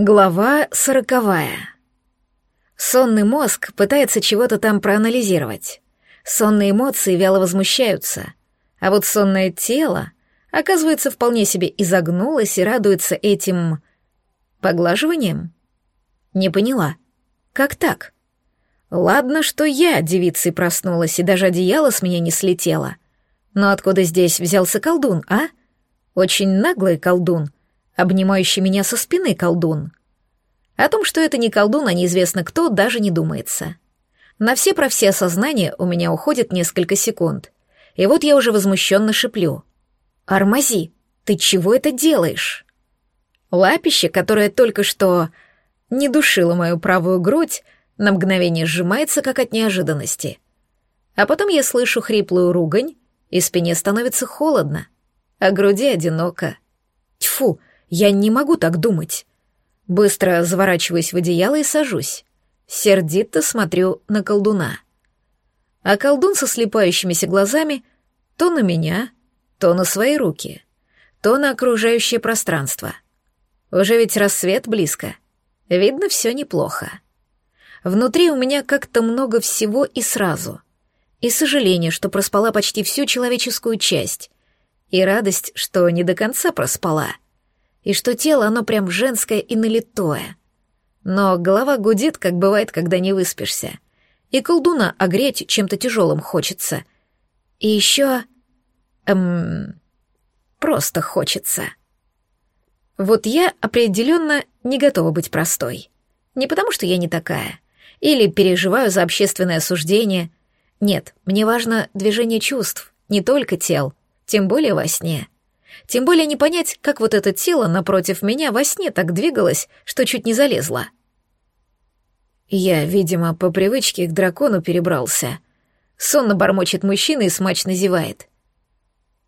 Глава сороковая. Сонный мозг пытается чего-то там проанализировать. Сонные эмоции вяло возмущаются. А вот сонное тело, оказывается, вполне себе изогнулось и радуется этим... поглаживанием? Не поняла. Как так? Ладно, что я девицей проснулась, и даже одеяло с меня не слетело. Но откуда здесь взялся колдун, а? Очень наглый колдун — обнимающий меня со спины колдун. О том, что это не колдун, а неизвестно кто, даже не думается. На все про все осознания у меня уходит несколько секунд. И вот я уже возмущенно шиплю. «Армази, ты чего это делаешь?» Лапище, которое только что не душило мою правую грудь, на мгновение сжимается, как от неожиданности. А потом я слышу хриплую ругань, и спине становится холодно, а груди одиноко. Тьфу, я не могу так думать. Быстро заворачиваюсь в одеяло и сажусь. Сердито смотрю на колдуна. А колдун со слепающимися глазами то на меня, то на свои руки, то на окружающее пространство. Уже ведь рассвет близко. Видно, все неплохо. Внутри у меня как-то много всего и сразу. И сожаление, что проспала почти всю человеческую часть. И радость, что не до конца проспала — и что тело оно прям женское и налитое. Но голова гудит, как бывает, когда не выспишься. И колдуна огреть чем-то тяжелым хочется. И еще... Эм... Просто хочется. Вот я определенно не готова быть простой. Не потому, что я не такая. Или переживаю за общественное осуждение. Нет, мне важно движение чувств, не только тел, тем более во сне. Тем более не понять, как вот это тело напротив меня во сне так двигалось, что чуть не залезла. Я, видимо, по привычке к дракону перебрался. Сонно бормочет мужчина и смачно зевает.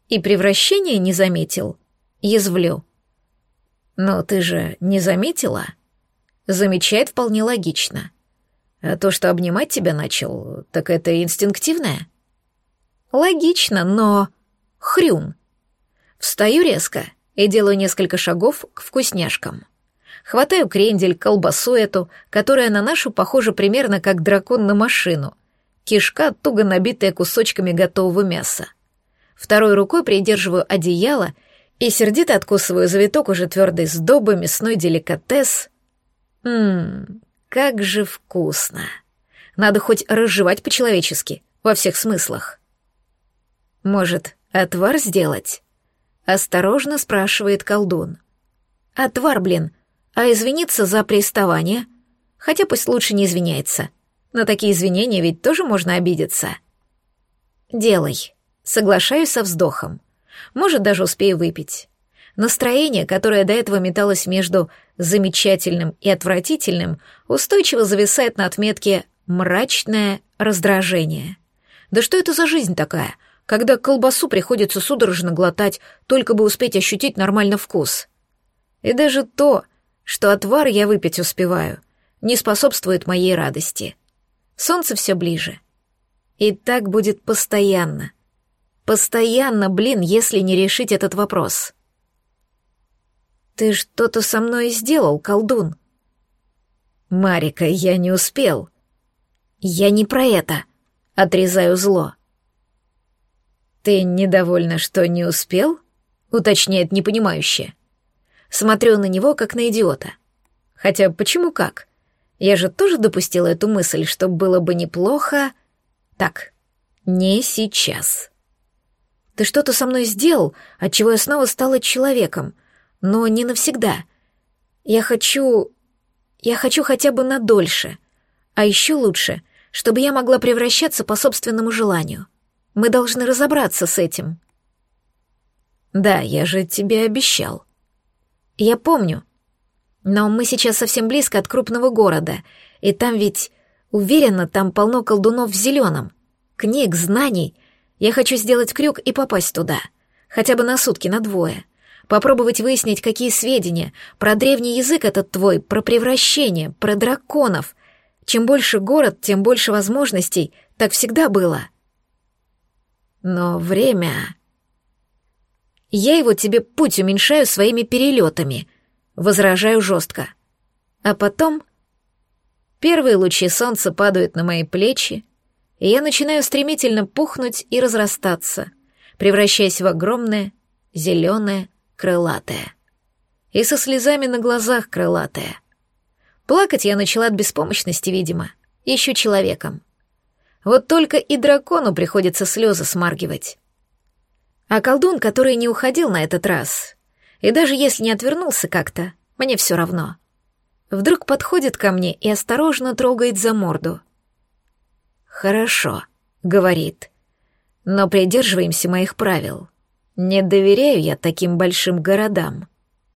И превращение не заметил. Язвлю. Но ты же не заметила? Замечает вполне логично. А то, что обнимать тебя начал, так это инстинктивное? Логично, но... Хрюн. Встаю резко и делаю несколько шагов к вкусняшкам. Хватаю крендель, колбасу эту, которая на нашу похожа примерно как дракон на машину. Кишка, туго набитая кусочками готового мяса. Второй рукой придерживаю одеяло и сердито откусываю завиток уже твердой сдобы, мясной деликатес. Ммм, как же вкусно. Надо хоть разжевать по-человечески, во всех смыслах. Может, отвар сделать? Осторожно спрашивает колдун. Отвар, блин. А извиниться за приставание? Хотя пусть лучше не извиняется. На такие извинения ведь тоже можно обидеться. Делай. Соглашаюсь со вздохом. Может, даже успею выпить. Настроение, которое до этого металось между замечательным и отвратительным, устойчиво зависает на отметке «мрачное раздражение». Да что это за жизнь такая — когда колбасу приходится судорожно глотать, только бы успеть ощутить нормально вкус. И даже то, что отвар я выпить успеваю, не способствует моей радости. Солнце все ближе. И так будет постоянно. Постоянно, блин, если не решить этот вопрос. Ты что-то со мной сделал, колдун. Марика, я не успел. Я не про это. Отрезаю зло. «Ты недовольна, что не успел?» — уточняет непонимающе. Смотрю на него, как на идиота. Хотя почему как? Я же тоже допустила эту мысль, что было бы неплохо... Так, не сейчас. Ты что-то со мной сделал, отчего я снова стала человеком, но не навсегда. Я хочу... Я хочу хотя бы надольше. А еще лучше, чтобы я могла превращаться по собственному желанию. Мы должны разобраться с этим. Да, я же тебе обещал. Я помню. Но мы сейчас совсем близко от крупного города, и там ведь, уверена, там полно колдунов в зеленом. Книг, знаний. Я хочу сделать крюк и попасть туда. Хотя бы на сутки, на двое. Попробовать выяснить, какие сведения про древний язык этот твой, про превращение, про драконов. Чем больше город, тем больше возможностей. Так всегда было. — но время... Я его тебе путь уменьшаю своими перелетами. Возражаю жестко. А потом первые лучи солнца падают на мои плечи, и я начинаю стремительно пухнуть и разрастаться, превращаясь в огромное, зеленое, крылатое. И со слезами на глазах крылатое. Плакать я начала от беспомощности, видимо, еще человеком. Вот только и дракону приходится слезы смаргивать. А колдун, который не уходил на этот раз, и даже если не отвернулся как-то, мне все равно. Вдруг подходит ко мне и осторожно трогает за морду. «Хорошо», — говорит, — «но придерживаемся моих правил. Не доверяю я таким большим городам».